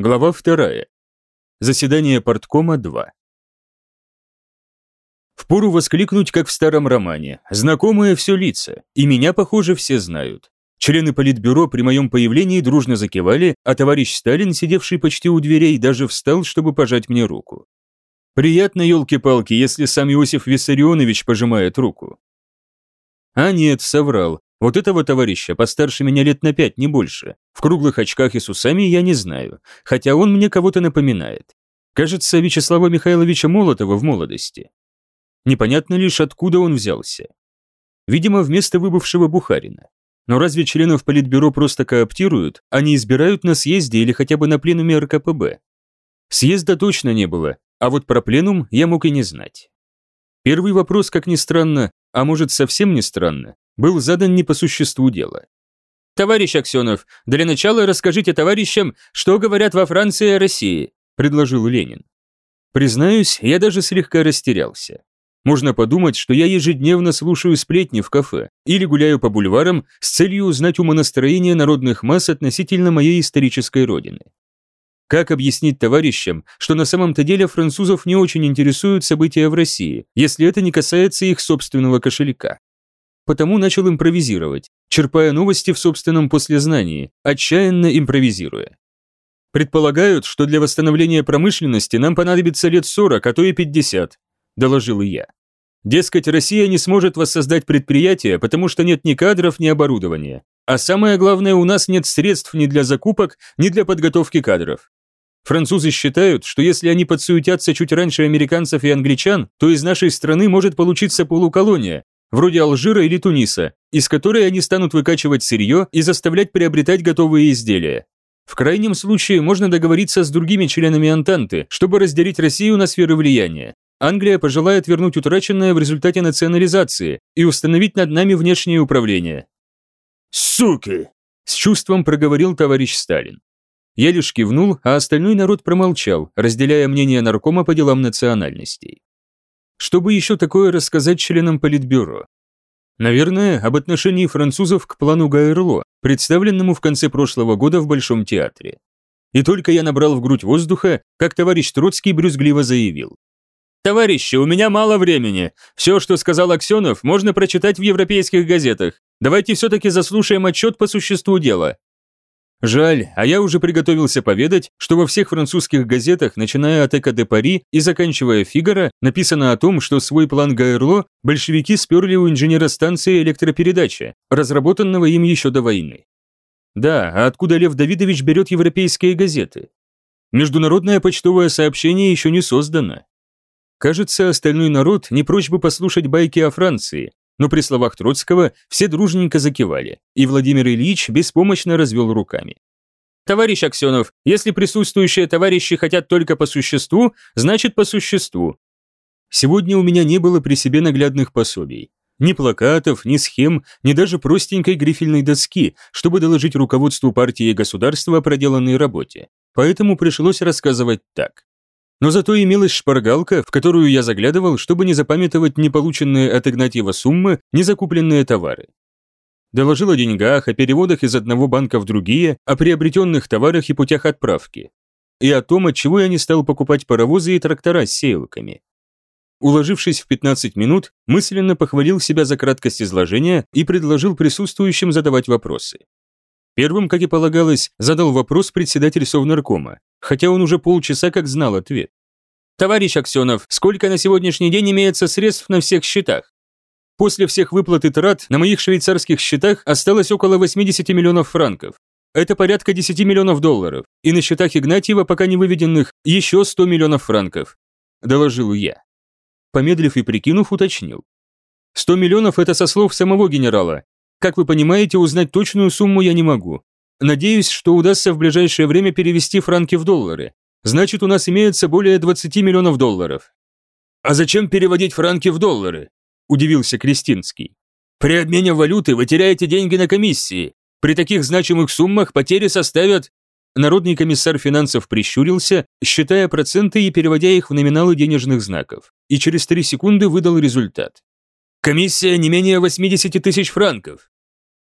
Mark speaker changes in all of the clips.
Speaker 1: Глава 2. Заседание порткома 2. Впору воскликнуть, как в старом романе. Знакомые все лица, и меня, похоже, все знают. Члены политбюро при моем появлении дружно закивали, а товарищ Сталин, сидевший почти у дверей, даже встал, чтобы пожать мне руку. Приятно, елки-палки, если сам Иосиф Виссарионович пожимает руку. А нет, соврал. Вот этого товарища, постарше меня лет на пять, не больше. В круглых очках и с усами я не знаю, хотя он мне кого-то напоминает. Кажется, Вячеслава Михайловича Молотова в молодости. Непонятно лишь, откуда он взялся. Видимо, вместо выбывшего Бухарина. Но разве членов Политбюро просто кооптируют, а не избирают на съезде или хотя бы на пленуме РКПБ? Съезда точно не было, а вот про пленум я мог и не знать. Первый вопрос, как ни странно, а может совсем не странно, был задан не по существу дела. «Товарищ Аксенов, для начала расскажите товарищам, что говорят во Франции о России», – предложил Ленин. Признаюсь, я даже слегка растерялся. Можно подумать, что я ежедневно слушаю сплетни в кафе или гуляю по бульварам с целью узнать умонастроение народных масс относительно моей исторической родины. Как объяснить товарищам, что на самом-то деле французов не очень интересуют события в России, если это не касается их собственного кошелька? Потому начал импровизировать, черпая новости в собственном послезнании, отчаянно импровизируя. «Предполагают, что для восстановления промышленности нам понадобится лет 40, а то и 50», – доложил я. Дескать, Россия не сможет воссоздать предприятие, потому что нет ни кадров, ни оборудования. А самое главное, у нас нет средств ни для закупок, ни для подготовки кадров. Французы считают, что если они подсуетятся чуть раньше американцев и англичан, то из нашей страны может получиться полуколония, вроде Алжира или Туниса, из которой они станут выкачивать сырье и заставлять приобретать готовые изделия. В крайнем случае можно договориться с другими членами Антанты, чтобы разделить Россию на сферы влияния. Англия пожелает вернуть утраченное в результате национализации и установить над нами внешнее управление.
Speaker 2: «Суки!»
Speaker 1: – с чувством проговорил товарищ Сталин. Я лишь кивнул, а остальной народ промолчал, разделяя мнение наркома по делам национальностей. Чтобы еще такое рассказать членам Политбюро? Наверное, об отношении французов к плану Гайрло, представленному в конце прошлого года в Большом театре. И только я набрал в грудь воздуха, как товарищ Троцкий брюзгливо заявил. «Товарищи, у меня мало времени. Все, что сказал Аксенов, можно прочитать в европейских газетах. Давайте все-таки заслушаем отчет по существу дела. Жаль, а я уже приготовился поведать, что во всех французских газетах, начиная от Эко де Пари и заканчивая Фигаро, написано о том, что свой план Гайрло большевики сперли у инженера станции электропередачи, разработанного им еще до войны. Да, а откуда Лев Давидович берет европейские газеты? Международное почтовое сообщение еще не создано. Кажется, остальной народ не прочь бы послушать байки о Франции, но при словах Троцкого все дружненько закивали, и Владимир Ильич беспомощно развел руками. «Товарищ Аксенов, если присутствующие товарищи хотят только по существу, значит по существу». Сегодня у меня не было при себе наглядных пособий. Ни плакатов, ни схем, ни даже простенькой грифельной доски, чтобы доложить руководству партии и государства о проделанной работе. Поэтому пришлось рассказывать так. Но зато имелась шпаргалка, в которую я заглядывал, чтобы не запамятовать ни полученные от Игнатьева суммы, ни закупленные товары. Доложил о деньгах, о переводах из одного банка в другие, о приобретенных товарах и путях отправки. И о том, от чего я не стал покупать паровозы и трактора с сеялками. Уложившись в 15 минут, мысленно похвалил себя за краткость изложения и предложил присутствующим задавать вопросы. Первым, как и полагалось, задал вопрос председатель Совнаркома, хотя он уже полчаса как знал ответ. «Товарищ Аксенов, сколько на сегодняшний день имеется средств на всех счетах?» После всех выплат и трат на моих швейцарских счетах осталось около 80 миллионов франков. Это порядка 10 миллионов долларов, и на счетах Игнатьева, пока не выведенных, еще 100 миллионов франков. Доложил я. Помедлив и прикинув, уточнил. 100 миллионов – это со слов самого генерала, как вы понимаете, узнать точную сумму я не могу. Надеюсь, что удастся в ближайшее время перевести франки в доллары. Значит, у нас имеется более 20 миллионов долларов. А зачем переводить франки в доллары? Удивился Кристинский. При обмене валюты вы теряете деньги на комиссии. При таких значимых суммах потери составят... Народный комиссар финансов прищурился, считая проценты и переводя их в номиналы денежных знаков, и через три секунды выдал результат. Комиссия не менее 80 тысяч франков.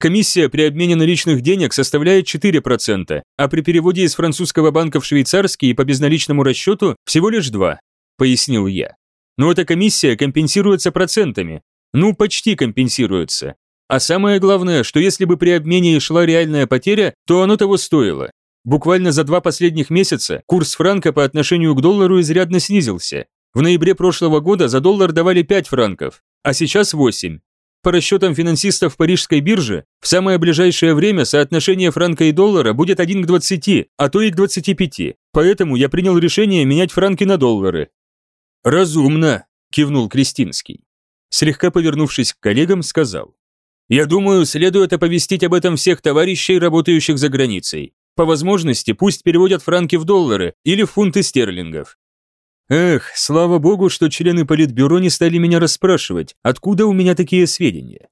Speaker 1: Комиссия при обмене наличных денег составляет 4%, а при переводе из французского банка в швейцарский по безналичному расчету всего лишь 2, пояснил я. Но эта комиссия компенсируется процентами. Ну, почти компенсируется. А самое главное, что если бы при обмене шла реальная потеря, то оно того стоило. Буквально за два последних месяца курс франка по отношению к доллару изрядно снизился. В ноябре прошлого года за доллар давали 5 франков, а сейчас 8. По расчетам финансистов Парижской биржи, в самое ближайшее время соотношение франка и доллара будет 1 к 20, а то и к 25. Поэтому я принял решение менять франки на доллары. «Разумно», – кивнул Кристинский. Слегка повернувшись к коллегам, сказал. «Я думаю, следует оповестить об этом всех товарищей, работающих за границей. По возможности пусть переводят франки в доллары или в фунты стерлингов. Эх, слава богу, что члены политбюро не стали меня расспрашивать, откуда у меня такие сведения.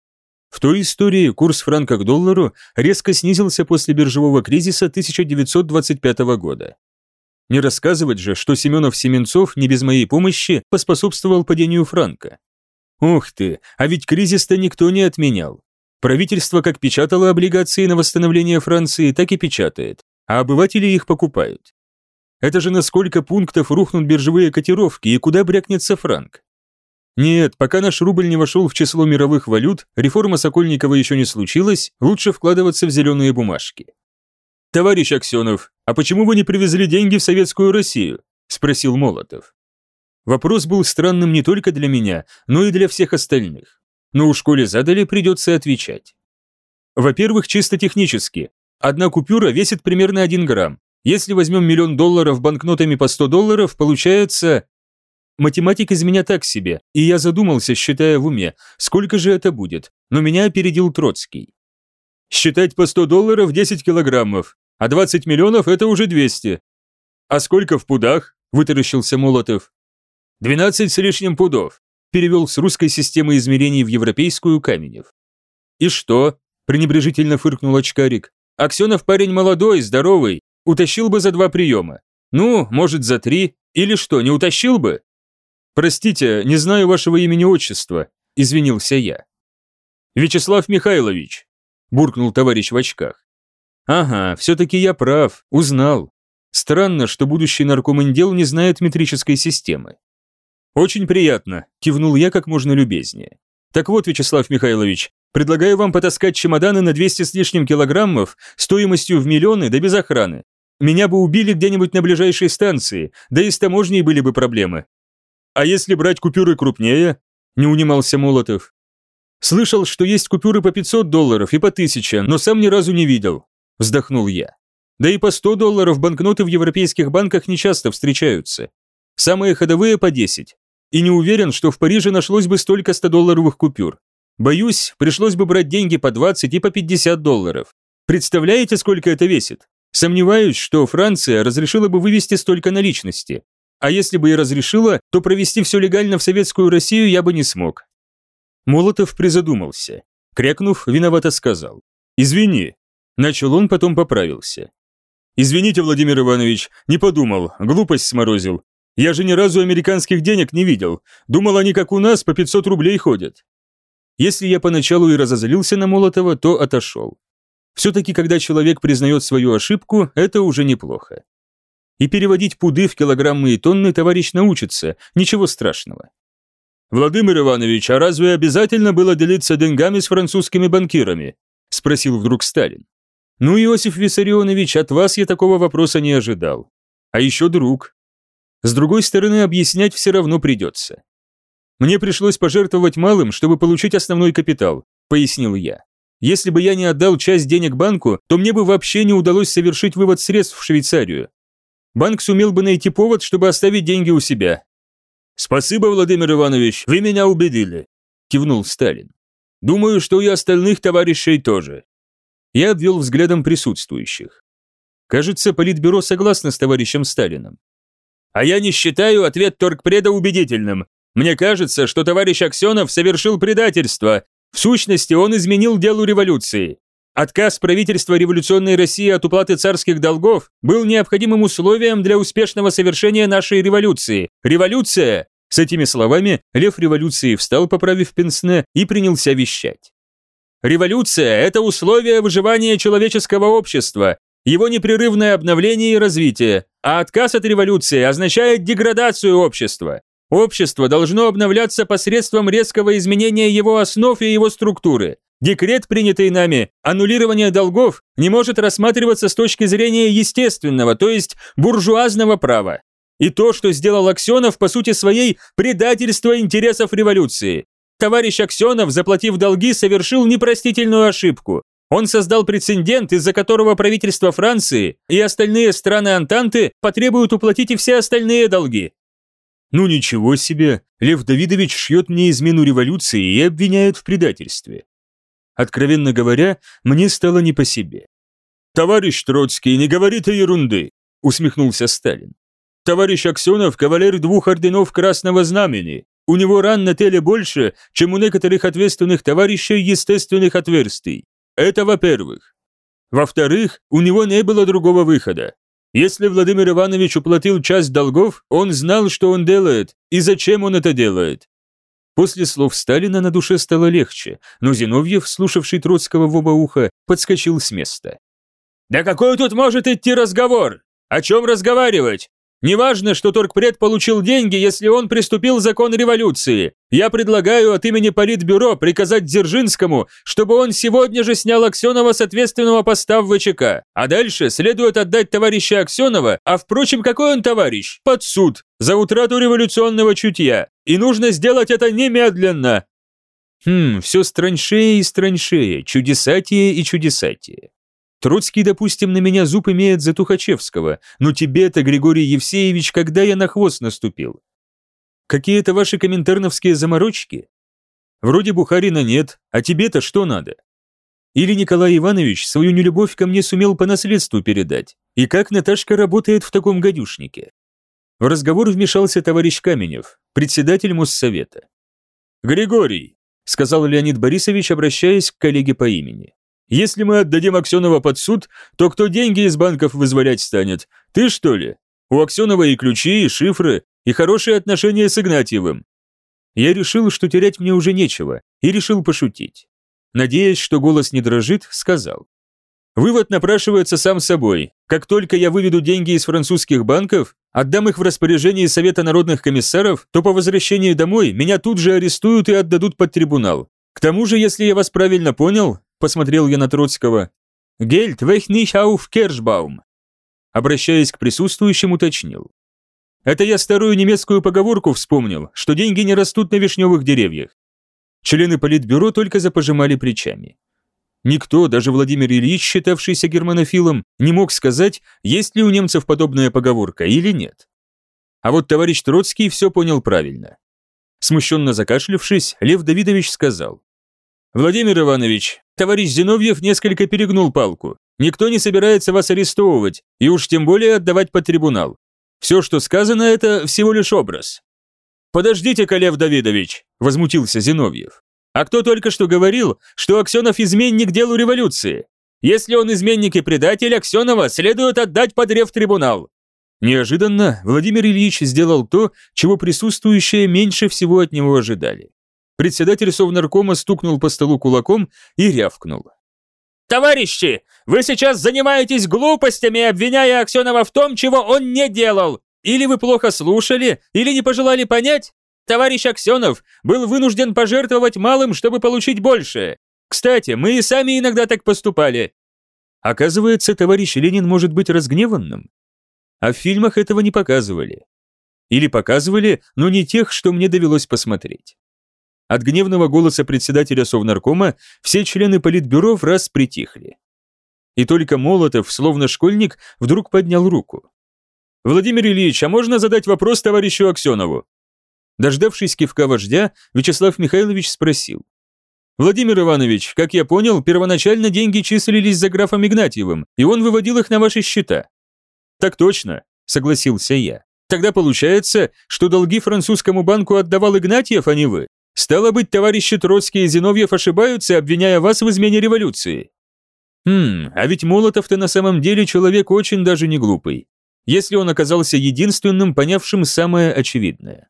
Speaker 1: В той истории курс франка к доллару резко снизился после биржевого кризиса 1925 года. Не рассказывать же, что Семенов-Семенцов не без моей помощи поспособствовал падению франка. Ух ты, а ведь кризис-то никто не отменял. Правительство как печатало облигации на восстановление Франции, так и печатает, а обыватели их покупают. Это же на сколько пунктов рухнут биржевые котировки и куда брякнется франк? Нет, пока наш рубль не вошел в число мировых валют, реформа Сокольникова еще не случилась, лучше вкладываться в зеленые бумажки. «Товарищ Аксенов, а почему вы не привезли деньги в Советскую Россию?» – спросил Молотов. Вопрос был странным не только для меня, но и для всех остальных. Но у школе задали, придется отвечать. Во-первых, чисто технически. Одна купюра весит примерно 1 грамм, если возьмем миллион долларов банкнотами по 100 долларов, получается... Математик из меня так себе, и я задумался, считая в уме, сколько же это будет, но меня опередил Троцкий. Считать по 100 долларов 10 килограммов, а 20 миллионов это уже 200. А сколько в пудах? Вытаращился Молотов. 12 с лишним пудов. Перевел с русской системы измерений в европейскую Каменев. И что? пренебрежительно фыркнул очкарик. Аксенов парень молодой, здоровый, Утащил бы за два приема. Ну, может, за три. Или что, не утащил бы? Простите, не знаю вашего имени-отчества, извинился я. Вячеслав Михайлович, буркнул товарищ в очках. Ага, все-таки я прав, узнал. Странно, что будущий наркомендел не знает метрической системы. Очень приятно, кивнул я как можно любезнее. Так вот, Вячеслав Михайлович, предлагаю вам потаскать чемоданы на 200 с лишним килограммов стоимостью в миллионы да без охраны. Меня бы убили где-нибудь на ближайшей станции, да и с таможней были бы проблемы. А если брать купюры крупнее? Не унимался Молотов. Слышал, что есть купюры по 500 долларов и по 1000, но сам ни разу не видел. Вздохнул я. Да и по 100 долларов банкноты в европейских банках нечасто встречаются. Самые ходовые по 10. И не уверен, что в Париже нашлось бы столько 100-долларовых купюр. Боюсь, пришлось бы брать деньги по 20 и по 50 долларов. Представляете, сколько это весит? Сомневаюсь, что Франция разрешила бы вывести столько наличности. А если бы и разрешила, то провести все легально в советскую Россию я бы не смог. Молотов призадумался. Крякнув, виновато сказал. «Извини». Начал он, потом поправился. «Извините, Владимир Иванович, не подумал, глупость сморозил. Я же ни разу американских денег не видел. Думал, они как у нас по 500 рублей ходят». Если я поначалу и разозлился на Молотова, то отошел. Все-таки, когда человек признает свою ошибку, это уже неплохо. И переводить пуды в килограммы и тонны товарищ научится, ничего страшного. «Владимир Иванович, а разве обязательно было делиться деньгами с французскими банкирами?» – спросил вдруг Сталин. «Ну, Иосиф Виссарионович, от вас я такого вопроса не ожидал. А еще друг. С другой стороны, объяснять все равно придется. Мне пришлось пожертвовать малым, чтобы получить основной капитал», – пояснил я. Если бы я не отдал часть денег банку, то мне бы вообще не удалось совершить вывод средств в Швейцарию. Банк сумел бы найти повод, чтобы оставить деньги у себя. «Спасибо, Владимир Иванович, вы меня убедили», – кивнул Сталин. «Думаю, что и остальных товарищей тоже». Я обвел взглядом присутствующих. Кажется, Политбюро согласно с товарищем Сталином. А я не считаю ответ торгпреда убедительным. Мне кажется, что товарищ Аксенов совершил предательство, в сущности, он изменил делу революции. Отказ правительства революционной России от уплаты царских долгов был необходимым условием для успешного совершения нашей революции. Революция! С этими словами Лев революции встал, поправив пенсне, и принялся вещать. Революция – это условие выживания человеческого общества, его непрерывное обновление и развитие, а отказ от революции означает деградацию общества. Общество должно обновляться посредством резкого изменения его основ и его структуры. Декрет, принятый нами, аннулирование долгов, не может рассматриваться с точки зрения естественного, то есть буржуазного права. И то, что сделал Аксенов, по сути своей, предательство интересов революции. Товарищ Аксенов, заплатив долги, совершил непростительную ошибку. Он создал прецедент, из-за которого правительство Франции и остальные страны Антанты потребуют уплатить и все остальные долги.
Speaker 2: Ну ничего себе, Лев Давидович шьет мне измену революции и обвиняет в предательстве. Откровенно говоря, мне стало не по себе. «Товарищ Троцкий, не говорите ерунды!» – усмехнулся Сталин. «Товарищ Аксенов – кавалер двух орденов Красного Знамени. У него ран на теле больше, чем у некоторых ответственных товарищей естественных отверстий. Это во-первых. Во-вторых, у него не было другого выхода. Если Владимир Иванович уплатил часть долгов, он знал, что он делает и зачем он это делает. После слов Сталина на душе стало легче, но Зиновьев, слушавший Троцкого в оба уха, подскочил с места. «Да какой тут может идти разговор? О чем разговаривать? Неважно, что торгпред получил деньги, если он приступил закон революции. Я предлагаю от имени Политбюро приказать Дзержинскому, чтобы он сегодня же снял Аксенова с ответственного поста в ВЧК. А дальше следует отдать товарища Аксенова, а впрочем, какой он товарищ? Под суд. За утрату революционного чутья. И нужно сделать это немедленно. Хм, все страньшее и страньшее, чудесатие и чудесатие. Троцкий, допустим, на меня зуб имеет за Тухачевского, но тебе-то, Григорий Евсеевич, когда я на хвост наступил? Какие-то ваши коминтерновские заморочки? Вроде Бухарина нет, а тебе-то что надо? Или Николай Иванович свою нелюбовь ко мне сумел по наследству передать? И как Наташка работает в таком гадюшнике? В разговор вмешался товарищ Каменев, председатель Моссовета. «Григорий», — сказал Леонид Борисович, обращаясь к коллеге по имени, если мы отдадим Аксенова под суд, то кто деньги из банков вызволять станет? Ты что ли? У Аксенова и ключи, и шифры, и хорошие отношения с Игнатьевым. Я решил, что терять мне уже нечего, и решил пошутить. Надеясь, что голос не дрожит, сказал. Вывод напрашивается сам собой. Как только я выведу деньги из французских банков, отдам их в распоряжение Совета народных комиссаров, то по возвращении домой меня тут же арестуют и отдадут под трибунал. К тому же, если я вас правильно понял, посмотрел я на Троцкого. «Гельд, вехних ауф Кершбаум!» Обращаясь к присутствующим, уточнил. «Это я старую немецкую поговорку вспомнил, что деньги не растут на вишневых деревьях». Члены политбюро только запожимали плечами. Никто, даже Владимир Ильич, считавшийся германофилом, не мог сказать, есть ли у немцев подобная поговорка или нет. А вот товарищ Троцкий все понял правильно. Смущенно закашлявшись, Лев Давидович сказал. «Владимир Иванович, товарищ Зиновьев несколько перегнул палку. Никто не собирается вас арестовывать, и уж тем более отдавать под трибунал. Все, что сказано, это всего лишь образ». «Подождите, Колев Давидович», – возмутился Зиновьев. «А кто только что говорил, что Аксенов изменник делу революции? Если он изменник и предатель, Аксенова следует отдать под рев-трибунал». Неожиданно Владимир Ильич сделал то, чего присутствующие меньше всего от него ожидали. Председатель Совнаркома стукнул по столу кулаком и рявкнул. «Товарищи, вы сейчас занимаетесь глупостями, обвиняя Аксенова в том, чего он не делал. Или вы плохо слушали, или не пожелали понять? Товарищ Аксенов был вынужден пожертвовать малым, чтобы получить больше. Кстати, мы и сами иногда так поступали». Оказывается, товарищ Ленин может быть разгневанным. А в фильмах этого не показывали. Или показывали, но не тех, что мне довелось посмотреть. От гневного голоса председателя Совнаркома все члены политбюро в раз притихли. И только Молотов, словно школьник, вдруг поднял руку. «Владимир Ильич, а можно задать вопрос товарищу Аксенову?» Дождавшись кивка вождя, Вячеслав Михайлович спросил. «Владимир Иванович, как я понял, первоначально деньги числились за графом Игнатьевым, и он выводил их на ваши счета». «Так точно», — согласился я. «Тогда получается, что долги французскому банку отдавал Игнатьев, а не вы?» Стало быть, товарищи Троцкий и Зиновьев ошибаются, обвиняя вас в измене революции. Хм, а ведь Молотов-то на самом деле человек очень даже не глупый, если он оказался единственным, понявшим самое очевидное.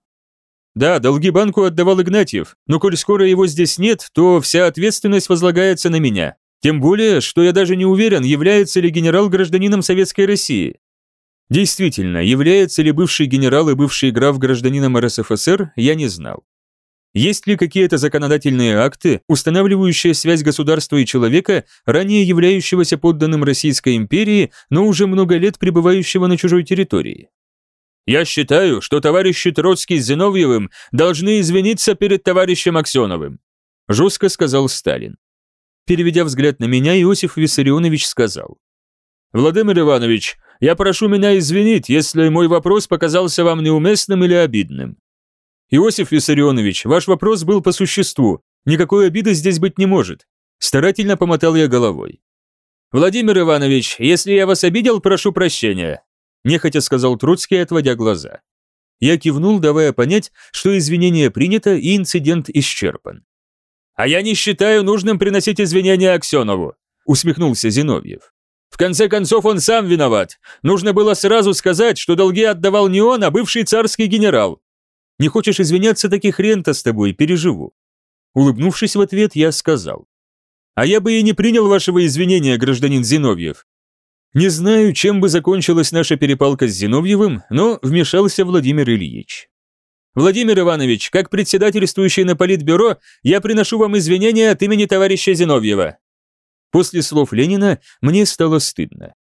Speaker 1: Да, долги банку отдавал Игнатьев, но коль скоро его здесь нет, то вся ответственность возлагается на меня. Тем более, что я даже не уверен, является ли генерал гражданином Советской России. Действительно, является ли бывший генерал и бывший граф гражданином РСФСР, я не знал. Есть ли какие-то законодательные акты, устанавливающие связь государства и человека, ранее являющегося подданным Российской империи, но уже много лет пребывающего на чужой территории? Я считаю, что товарищи Троцкий с Зиновьевым должны извиниться перед товарищем Аксеновым», жестко сказал Сталин. Переведя взгляд на меня, Иосиф Виссарионович сказал. «Владимир Иванович, я прошу меня извинить, если мой вопрос показался вам неуместным или обидным. Иосиф Виссарионович, ваш вопрос был по существу. Никакой обиды здесь быть не может. Старательно помотал я головой. Владимир Иванович, если я вас обидел, прошу прощения. Нехотя сказал Троцкий, отводя глаза. Я кивнул, давая понять, что извинение принято и инцидент исчерпан. «А я не считаю нужным приносить извинения Аксенову», усмехнулся Зиновьев. «В конце концов, он сам виноват. Нужно было сразу сказать, что долги отдавал не он, а бывший царский генерал. Не хочешь извиняться, таки хрен-то с тобой, переживу». Улыбнувшись в ответ, я сказал. «А я бы и не принял вашего извинения, гражданин Зиновьев. Не знаю, чем бы закончилась наша перепалка с Зиновьевым, но вмешался Владимир Ильич. Владимир Иванович, как председательствующий на политбюро, я приношу вам извинения от имени товарища Зиновьева. После слов Ленина мне стало стыдно.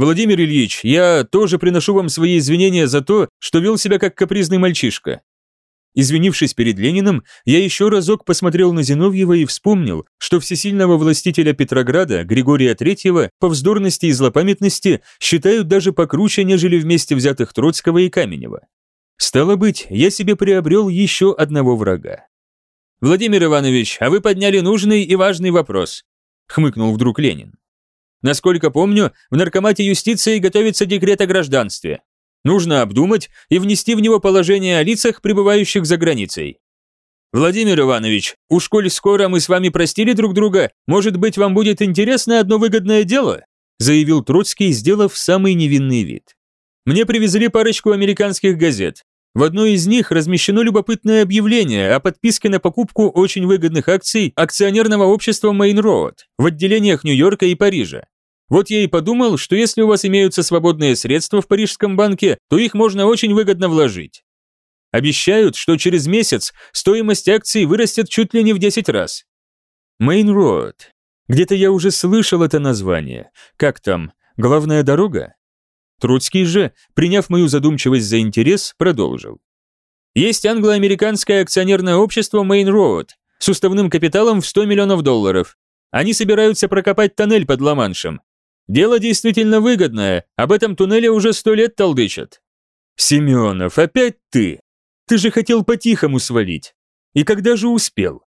Speaker 1: «Владимир Ильич, я тоже приношу вам свои извинения за то, что вел себя как капризный мальчишка». Извинившись перед Лениным, я еще разок посмотрел на Зиновьева и вспомнил, что всесильного властителя Петрограда, Григория III, по вздорности и злопамятности считают даже покруче, нежели вместе взятых Троцкого и Каменева. Стало быть, я себе приобрел еще одного врага. «Владимир Иванович, а вы подняли нужный и важный вопрос», — хмыкнул вдруг Ленин. Насколько помню, в наркомате юстиции готовится декрет о гражданстве. Нужно обдумать и внести в него положение о лицах, пребывающих за границей. Владимир Иванович, уж коль скоро мы с вами простили друг друга, может быть, вам будет интересно одно выгодное дело?» заявил Троцкий, сделав самый невинный вид. «Мне привезли парочку американских газет. В одной из них размещено любопытное объявление о подписке на покупку очень выгодных акций акционерного общества Main Road в отделениях Нью-Йорка и Парижа. Вот я и подумал, что если у вас имеются свободные средства в парижском банке, то их можно очень выгодно вложить. Обещают, что через месяц стоимость акций вырастет чуть ли не в 10 раз. Main Road. Где-то я уже слышал это название. Как там? Главная дорога? Троцкий же, приняв мою задумчивость за интерес, продолжил. Есть англо-американское акционерное общество Main Road с уставным капиталом в 100 миллионов долларов. Они собираются прокопать тоннель под Ла-Маншем. Дело действительно выгодное, об этом туннеле уже сто лет толдычат. Семенов, опять ты? Ты же хотел по-тихому свалить. И когда же успел?